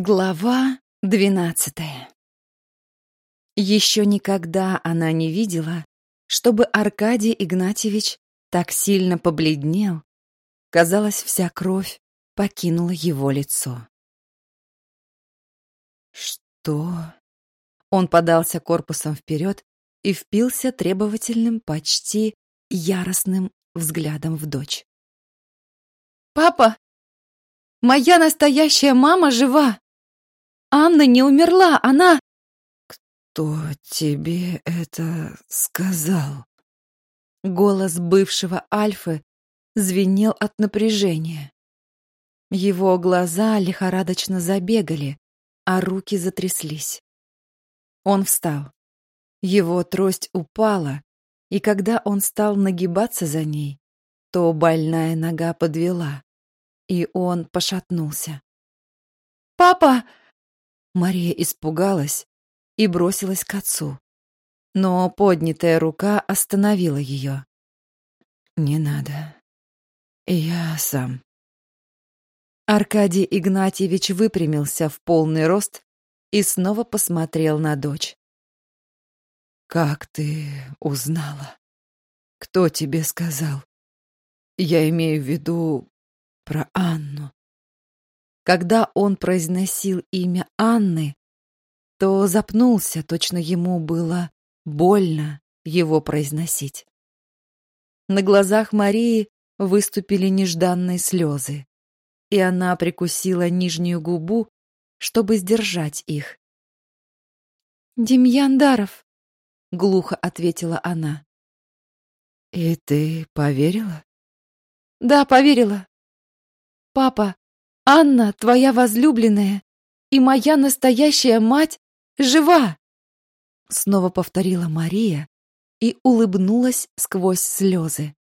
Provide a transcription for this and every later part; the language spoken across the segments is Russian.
Глава двенадцатая Еще никогда она не видела, чтобы Аркадий Игнатьевич так сильно побледнел. Казалось, вся кровь покинула его лицо. «Что?» Он подался корпусом вперед и впился требовательным, почти яростным взглядом в дочь. «Папа, моя настоящая мама жива! Анна не умерла, она...» «Кто тебе это сказал?» Голос бывшего Альфы звенел от напряжения. Его глаза лихорадочно забегали, а руки затряслись. Он встал. Его трость упала, и когда он стал нагибаться за ней, то больная нога подвела, и он пошатнулся. «Папа!» Мария испугалась и бросилась к отцу. Но поднятая рука остановила ее. «Не надо. Я сам». Аркадий Игнатьевич выпрямился в полный рост и снова посмотрел на дочь. «Как ты узнала? Кто тебе сказал? Я имею в виду про Анну». Когда он произносил имя Анны, то запнулся, точно ему было больно его произносить. На глазах Марии выступили нежданные слезы, и она прикусила нижнюю губу, чтобы сдержать их. «Демьян Даров», — глухо ответила она. «И ты поверила?» «Да, поверила. Папа, Анна, твоя возлюбленная, и моя настоящая мать жива!» Снова повторила Мария и улыбнулась сквозь слезы.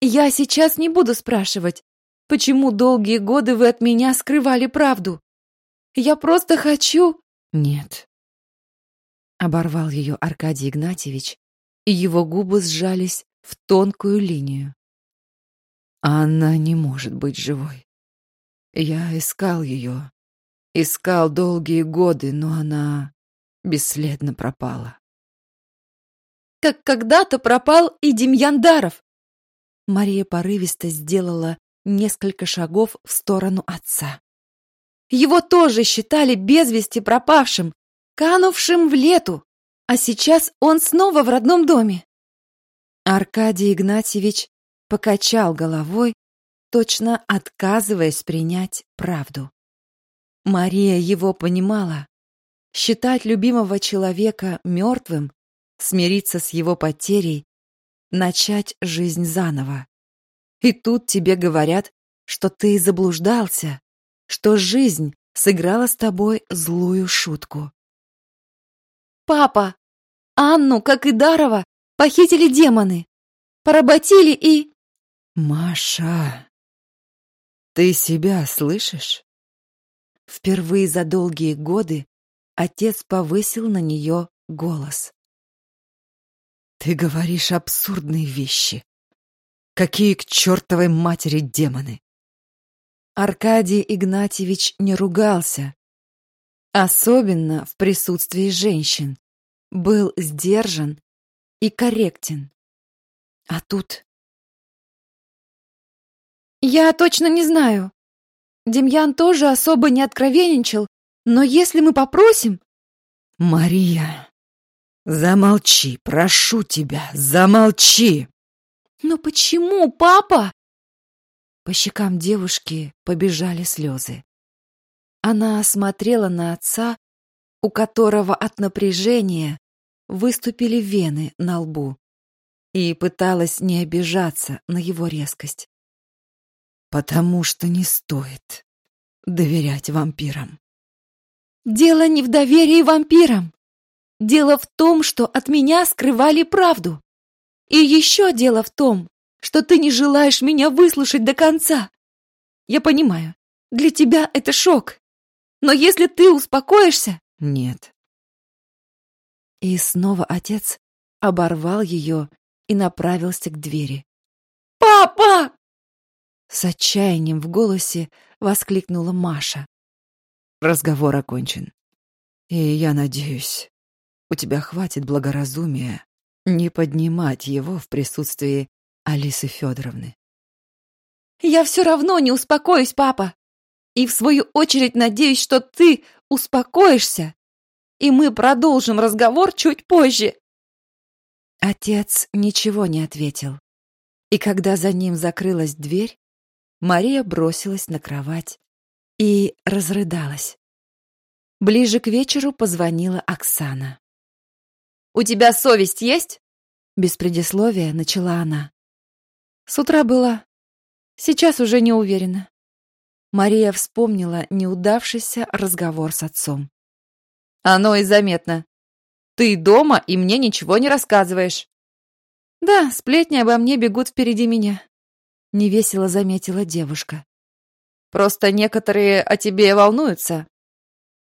«Я сейчас не буду спрашивать, почему долгие годы вы от меня скрывали правду. Я просто хочу...» «Нет». Оборвал ее Аркадий Игнатьевич, и его губы сжались в тонкую линию. «Анна не может быть живой. Я искал ее. Искал долгие годы, но она бесследно пропала. Как когда-то пропал и Демьян Даров. Мария порывисто сделала несколько шагов в сторону отца. Его тоже считали без вести пропавшим, канувшим в лету, а сейчас он снова в родном доме. Аркадий Игнатьевич покачал головой точно отказываясь принять правду. Мария его понимала. Считать любимого человека мертвым, смириться с его потерей, начать жизнь заново. И тут тебе говорят, что ты заблуждался, что жизнь сыграла с тобой злую шутку. «Папа! Анну, как и Дарова, похитили демоны, поработили и...» «Маша!» Ты себя слышишь? Впервые за долгие годы отец повысил на нее голос. Ты говоришь абсурдные вещи. Какие к чертовой матери демоны? Аркадий Игнатьевич не ругался, особенно в присутствии женщин, был сдержан и корректен. А тут «Я точно не знаю. Демьян тоже особо не откровенничал, но если мы попросим...» «Мария, замолчи, прошу тебя, замолчи!» «Но почему, папа?» По щекам девушки побежали слезы. Она смотрела на отца, у которого от напряжения выступили вены на лбу, и пыталась не обижаться на его резкость. Потому что не стоит доверять вампирам. Дело не в доверии вампирам. Дело в том, что от меня скрывали правду. И еще дело в том, что ты не желаешь меня выслушать до конца. Я понимаю, для тебя это шок. Но если ты успокоишься... Нет. И снова отец оборвал ее и направился к двери. «Папа!» С отчаянием в голосе воскликнула Маша. разговор окончен. И я надеюсь, у тебя хватит благоразумия не поднимать его в присутствии Алисы Федоровны. Я все равно не успокоюсь, папа. И в свою очередь надеюсь, что ты успокоишься, и мы продолжим разговор чуть позже. Отец ничего не ответил. И когда за ним закрылась дверь, Мария бросилась на кровать и разрыдалась. Ближе к вечеру позвонила Оксана. «У тебя совесть есть?» Без предисловия начала она. С утра была. Сейчас уже не уверена. Мария вспомнила неудавшийся разговор с отцом. Оно и заметно. Ты дома и мне ничего не рассказываешь. Да, сплетни обо мне бегут впереди меня. Невесело заметила девушка. Просто некоторые о тебе волнуются.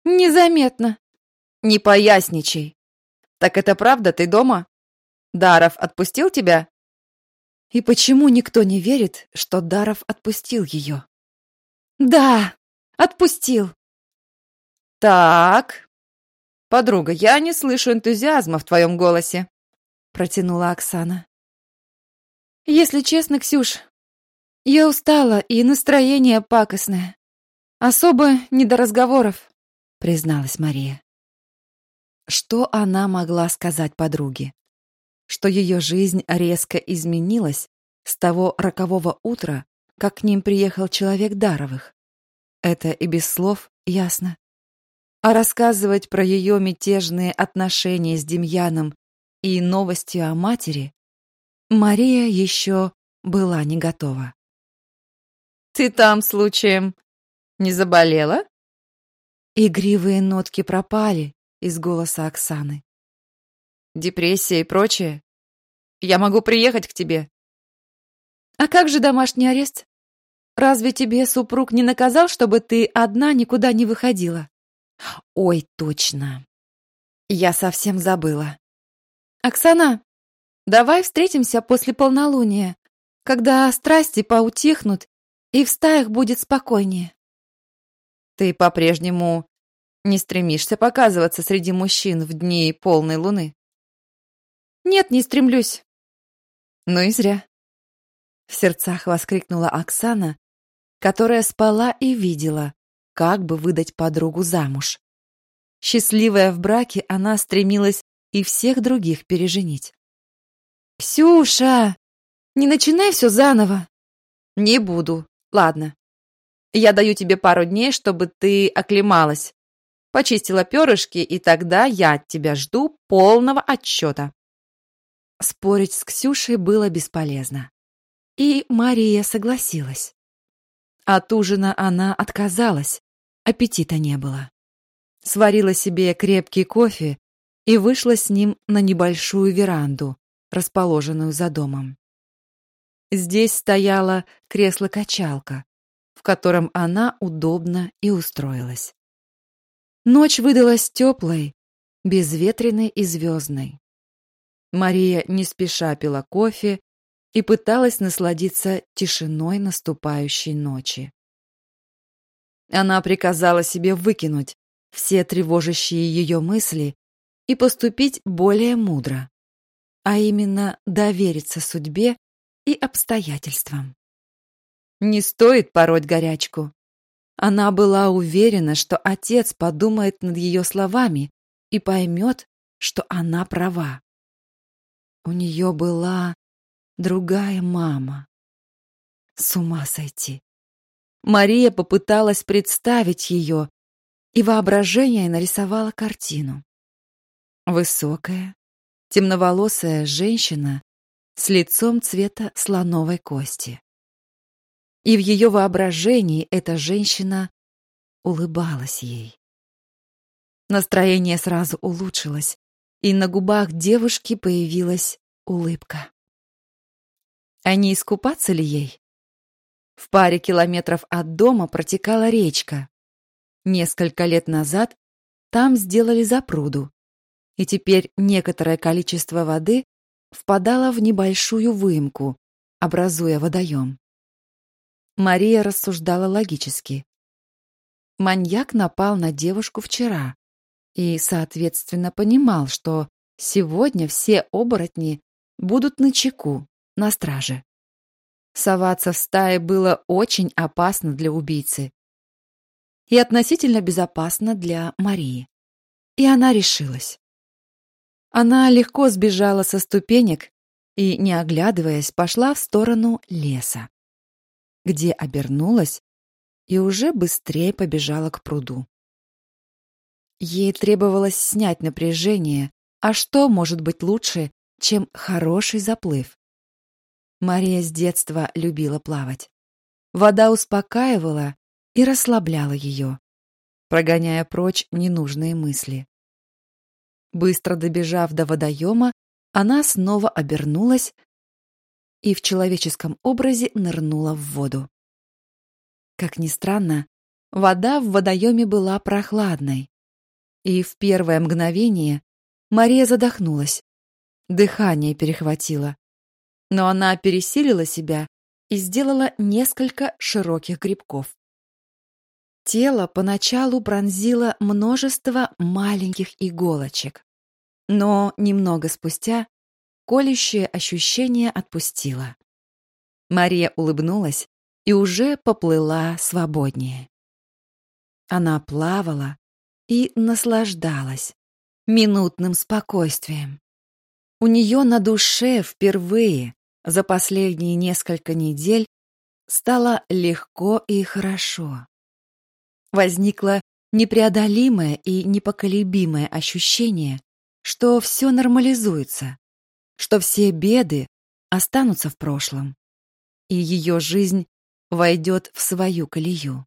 Незаметно. Не поясничай. Так это правда, ты дома? Даров отпустил тебя? И почему никто не верит, что Даров отпустил ее? Да, отпустил. Так. Подруга, я не слышу энтузиазма в твоем голосе, протянула Оксана. Если честно, Ксюш, я устала, и настроение пакостное. Особо не до разговоров, призналась Мария. Что она могла сказать подруге? Что ее жизнь резко изменилась с того рокового утра, как к ним приехал человек Даровых. Это и без слов ясно. А рассказывать про ее мятежные отношения с Демьяном и новостью о матери Мария еще была не готова. «Ты там, случаем, не заболела?» Игривые нотки пропали из голоса Оксаны. «Депрессия и прочее. Я могу приехать к тебе. А как же домашний арест? Разве тебе супруг не наказал, чтобы ты одна никуда не выходила? Ой, точно. Я совсем забыла. Оксана, давай встретимся после полнолуния, когда страсти поутихнут и в стаях будет спокойнее. Ты по-прежнему не стремишься показываться среди мужчин в дни полной луны? Нет, не стремлюсь. Ну и зря. В сердцах воскликнула Оксана, которая спала и видела, как бы выдать подругу замуж. Счастливая в браке, она стремилась и всех других переженить. «Ксюша, не начинай все заново!» «Не буду. Ладно. Я даю тебе пару дней, чтобы ты оклемалась. Почистила перышки, и тогда я от тебя жду полного отчета». Спорить с Ксюшей было бесполезно. И Мария согласилась. От ужина она отказалась, аппетита не было. Сварила себе крепкий кофе и вышла с ним на небольшую веранду, расположенную за домом. Здесь стояло кресло-качалка, в котором она удобно и устроилась. Ночь выдалась теплой, безветренной и звездной. Мария не спеша пила кофе и пыталась насладиться тишиной наступающей ночи. Она приказала себе выкинуть все тревожащие ее мысли и поступить более мудро, а именно довериться судьбе и обстоятельствам. Не стоит пороть горячку. Она была уверена, что отец подумает над ее словами и поймет, что она права. У нее была другая мама. С ума сойти. Мария попыталась представить ее, и воображение нарисовало картину. Высокая, темноволосая женщина с лицом цвета слоновой кости. И в ее воображении эта женщина улыбалась ей. Настроение сразу улучшилось, и на губах девушки появилась улыбка. А не искупаться ли ей? В паре километров от дома протекала речка. Несколько лет назад там сделали запруду, и теперь некоторое количество воды впадало в небольшую выемку, образуя водоем. Мария рассуждала логически. Маньяк напал на девушку вчера и, соответственно, понимал, что сегодня все оборотни будут на чеку, на страже. Соваться в стае было очень опасно для убийцы и относительно безопасно для Марии. И она решилась. Она легко сбежала со ступенек и, не оглядываясь, пошла в сторону леса, где обернулась и уже быстрее побежала к пруду. Ей требовалось снять напряжение, а что может быть лучше, чем хороший заплыв? Мария с детства любила плавать. Вода успокаивала и расслабляла ее, прогоняя прочь ненужные мысли. Быстро добежав до водоема, она снова обернулась и в человеческом образе нырнула в воду. Как ни странно, вода в водоеме была прохладной. И в первое мгновение Мария задохнулась. Дыхание перехватило. Но она пересилила себя и сделала несколько широких грибков. Тело поначалу пронзило множество маленьких иголочек. Но немного спустя колющее ощущение отпустило. Мария улыбнулась и уже поплыла свободнее. Она плавала и наслаждалась минутным спокойствием. У нее на душе впервые за последние несколько недель стало легко и хорошо. Возникло непреодолимое и непоколебимое ощущение, что все нормализуется, что все беды останутся в прошлом, и ее жизнь войдет в свою колею.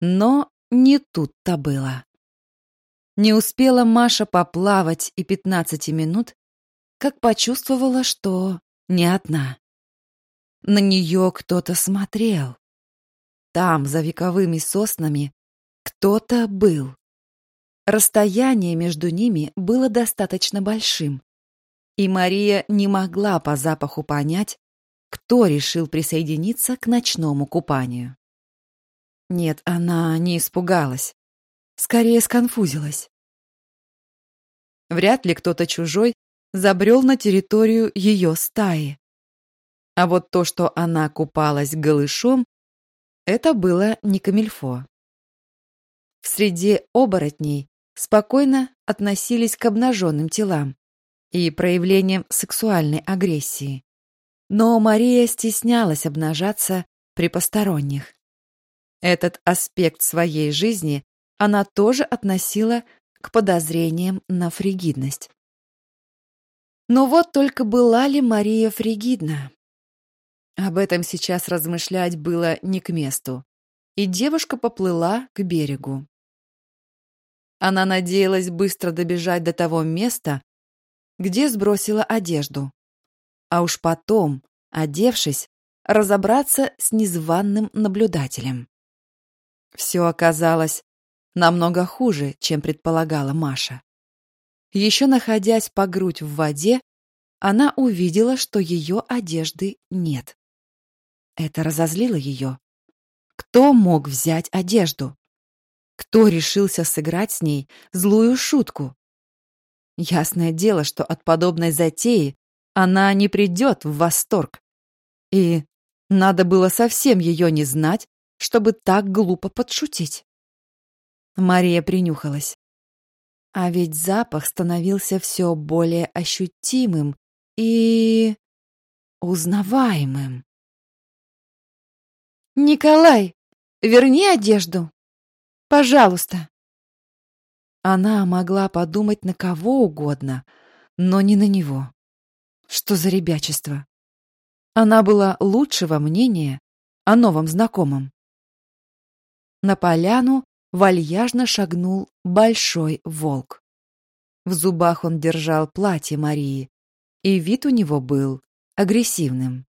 Но не тут-то было. Не успела Маша поплавать и пятнадцати минут, как почувствовала, что не одна. На нее кто-то смотрел. Там, за вековыми соснами, кто-то был. Расстояние между ними было достаточно большим, и Мария не могла по запаху понять, кто решил присоединиться к ночному купанию. Нет, она не испугалась. Скорее сконфузилась. Вряд ли кто-то чужой забрел на территорию ее стаи. А вот то, что она купалась голышом, это было не камильфо. В среде оборотней спокойно относились к обнаженным телам и проявлениям сексуальной агрессии. Но Мария стеснялась обнажаться при посторонних. Этот аспект своей жизни она тоже относила к подозрениям на фригидность. Но вот только была ли Мария фригидна? Об этом сейчас размышлять было не к месту, и девушка поплыла к берегу. Она надеялась быстро добежать до того места, где сбросила одежду а уж потом, одевшись, разобраться с незваным наблюдателем. Все оказалось намного хуже, чем предполагала Маша. Еще находясь по грудь в воде, она увидела, что ее одежды нет. Это разозлило ее. Кто мог взять одежду? Кто решился сыграть с ней злую шутку? Ясное дело, что от подобной затеи она не придет в восторг. И надо было совсем ее не знать, чтобы так глупо подшутить. Мария принюхалась. А ведь запах становился все более ощутимым и... узнаваемым. «Николай, верни одежду! Пожалуйста!» Она могла подумать на кого угодно, но не на него. Что за ребячество? Она была лучшего мнения о новом знакомом. На поляну вальяжно шагнул большой волк. В зубах он держал платье Марии, и вид у него был агрессивным.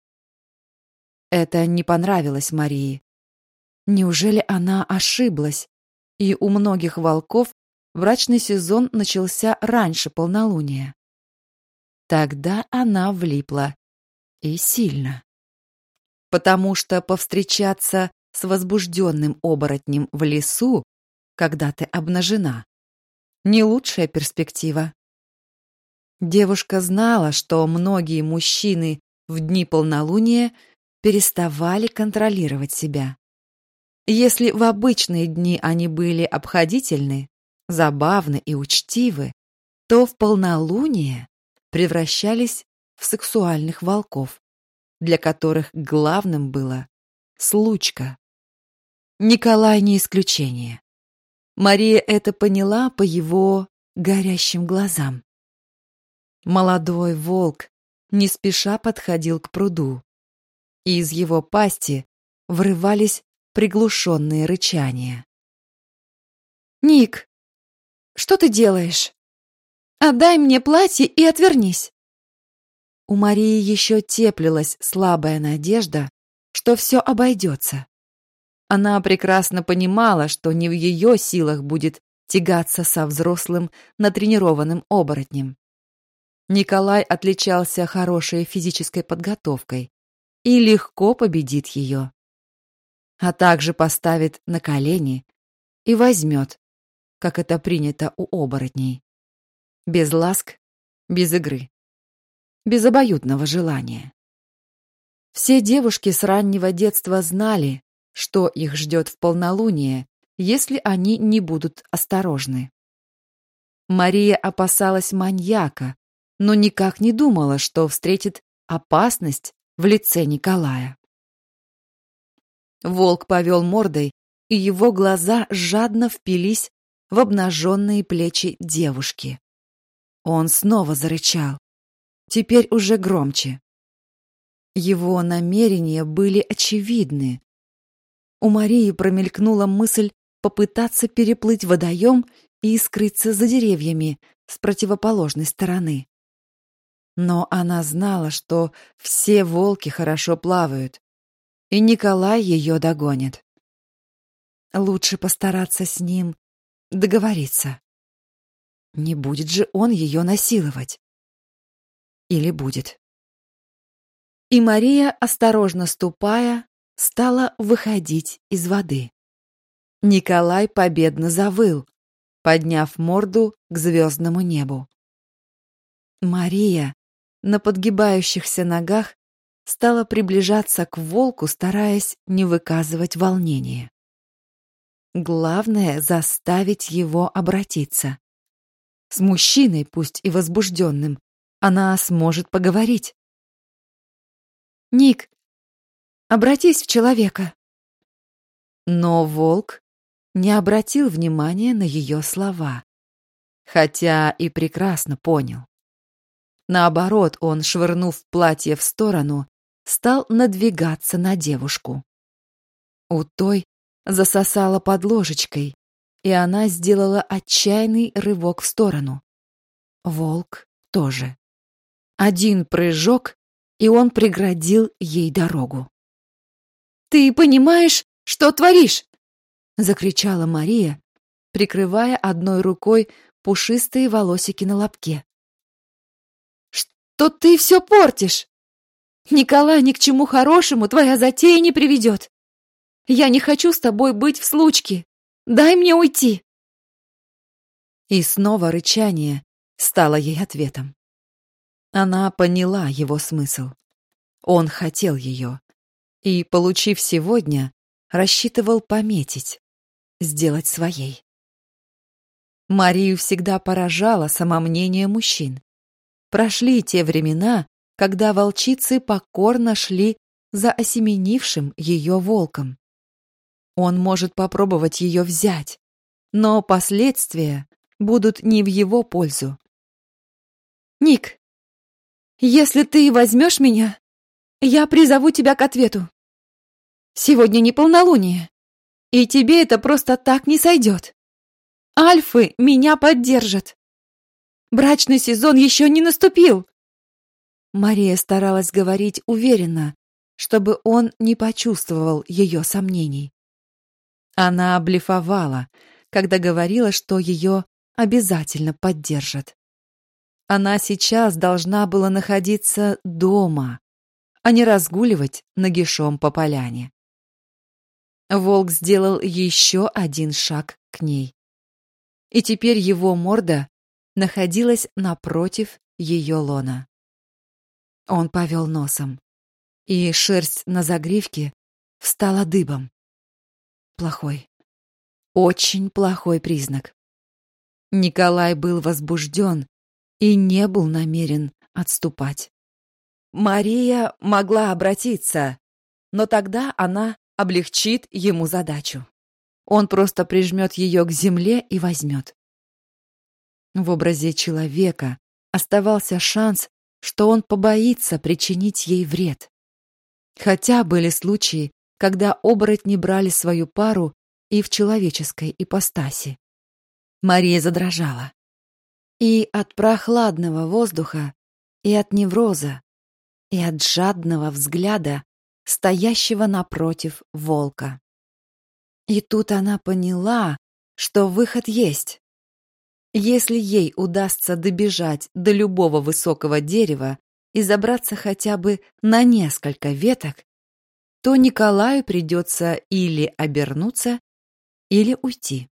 Это не понравилось Марии. Неужели она ошиблась, и у многих волков брачный сезон начался раньше полнолуния? Тогда она влипла. И сильно. Потому что повстречаться с возбужденным оборотнем в лесу, когда ты обнажена, не лучшая перспектива. Девушка знала, что многие мужчины в дни полнолуния переставали контролировать себя. Если в обычные дни они были обходительны, забавны и учтивы, то в полнолуние превращались в сексуальных волков, для которых главным было случка. Николай не исключение. Мария это поняла по его горящим глазам. Молодой волк не спеша подходил к пруду, и из его пасти врывались приглушенные рычания. «Ник, что ты делаешь? Отдай мне платье и отвернись!» У Марии еще теплилась слабая надежда, что все обойдется. Она прекрасно понимала, что не в ее силах будет тягаться со взрослым, натренированным оборотнем. Николай отличался хорошей физической подготовкой и легко победит ее. А также поставит на колени и возьмет, как это принято у оборотней. Без ласк, без игры, без обоюдного желания. Все девушки с раннего детства знали, что их ждет в полнолуние, если они не будут осторожны. Мария опасалась маньяка, но никак не думала, что встретит опасность в лице Николая. Волк повел мордой, и его глаза жадно впились в обнаженные плечи девушки. Он снова зарычал, теперь уже громче. Его намерения были очевидны. У Марии промелькнула мысль попытаться переплыть водоем и скрыться за деревьями с противоположной стороны. Но она знала, что все волки хорошо плавают, и Николай ее догонит. Лучше постараться с ним договориться. Не будет же он ее насиловать. Или будет. И Мария, осторожно ступая, стала выходить из воды. Николай победно завыл, подняв морду к звездному небу. Мария на подгибающихся ногах стала приближаться к волку, стараясь не выказывать волнения. Главное — заставить его обратиться. С мужчиной, пусть и возбужденным, она сможет поговорить. «Ник, обратись в человека». Но волк не обратил внимания на ее слова, хотя и прекрасно понял. Наоборот, он, швырнув платье в сторону, стал надвигаться на девушку. У той засосала под ложечкой, и она сделала отчаянный рывок в сторону. Волк тоже. Один прыжок, и он преградил ей дорогу. «Ты понимаешь, что творишь?» — закричала Мария, прикрывая одной рукой пушистые волосики на лобке. «Что ты все портишь? Николай ни к чему хорошему твоя затея не приведет. Я не хочу с тобой быть в случке. Дай мне уйти!» И снова рычание стало ей ответом. Она поняла его смысл. Он хотел ее. И, получив сегодня, рассчитывал пометить, сделать своей. Марию всегда поражало самомнение мужчин. Прошли те времена, когда волчицы покорно шли за осеменившим ее волком. Он может попробовать ее взять, но последствия будут не в его пользу. «Ник, если ты возьмешь меня, я призову тебя к ответу. Сегодня не полнолуние, и тебе это просто так не сойдет. Альфы меня поддержат. Брачный сезон еще не наступил. Мария старалась говорить уверенно, чтобы он не почувствовал ее сомнений. Она блефовала, когда говорила, что ее обязательно поддержат. Она сейчас должна была находиться дома, а не разгуливать нагишом по поляне. волк сделал еще один шаг к ней. И теперь его морда находилась напротив ее лона. Он повел носом, и шерсть на загривке встала дыбом. Плохой. Очень плохой признак. Николай был возбужден и не был намерен отступать. Мария могла обратиться, но тогда она облегчит ему задачу. Он просто прижмет ее к земле и возьмет. В образе человека оставался шанс, что он побоится причинить ей вред. Хотя были случаи, когда оборотни брали свою пару и в человеческой ипостаси. Мария задрожала. И от прохладного воздуха, и от невроза, и от жадного взгляда, стоящего напротив волка. И тут она поняла, что выход есть. Если ей удастся добежать до любого высокого дерева и забраться хотя бы на несколько веток, то Николаю придется или обернуться, или уйти.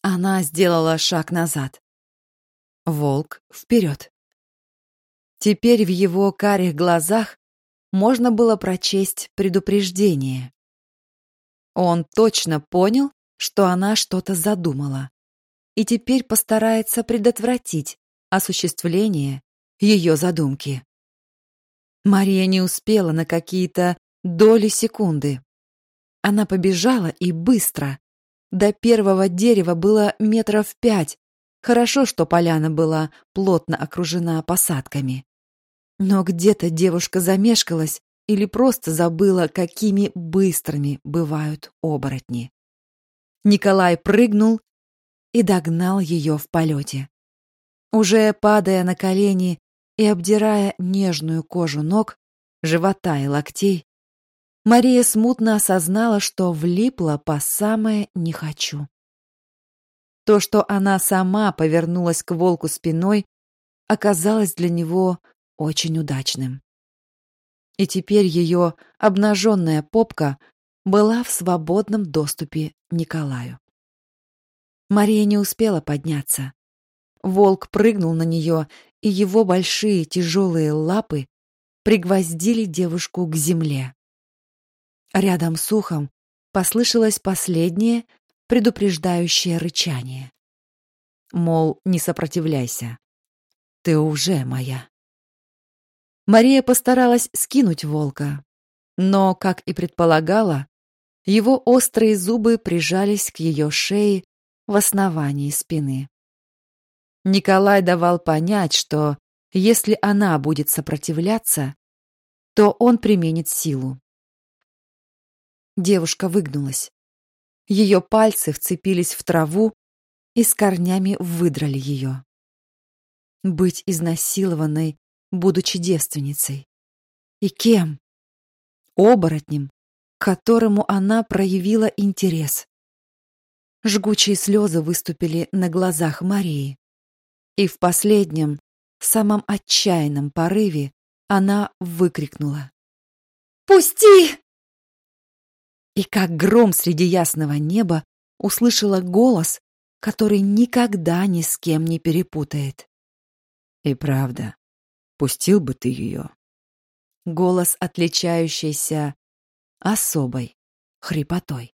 Она сделала шаг назад. Волк вперед. Теперь в его карих глазах можно было прочесть предупреждение. Он точно понял, что она что-то задумала, и теперь постарается предотвратить осуществление ее задумки. Мария не успела на какие-то доли секунды. Она побежала и быстро. До первого дерева было метров пять. Хорошо, что поляна была плотно окружена посадками. Но где-то девушка замешкалась или просто забыла, какими быстрыми бывают оборотни. Николай прыгнул и догнал ее в полете. Уже падая на колени и обдирая нежную кожу ног, живота и локтей, Мария смутно осознала, что влипла по самое «не хочу». То, что она сама повернулась к волку спиной, оказалось для него очень удачным. И теперь ее обнаженная попка была в свободном доступе Николаю. Мария не успела подняться. Волк прыгнул на нее, и его большие тяжелые лапы пригвоздили девушку к земле. Рядом с ухом послышалось последнее предупреждающее рычание. Мол, не сопротивляйся. Ты уже моя. Мария постаралась скинуть волка, но, как и предполагала, его острые зубы прижались к ее шее в основании спины. Николай давал понять, что если она будет сопротивляться, то он применит силу. Девушка выгнулась. Ее пальцы вцепились в траву и с корнями выдрали ее. Быть изнасилованной, будучи девственницей. И кем? Оборотнем, к которому она проявила интерес. Жгучие слезы выступили на глазах Марии. И в последнем, самом отчаянном порыве она выкрикнула. «Пусти!» и как гром среди ясного неба услышала голос, который никогда ни с кем не перепутает. И правда, пустил бы ты ее. Голос, отличающийся особой хрипотой.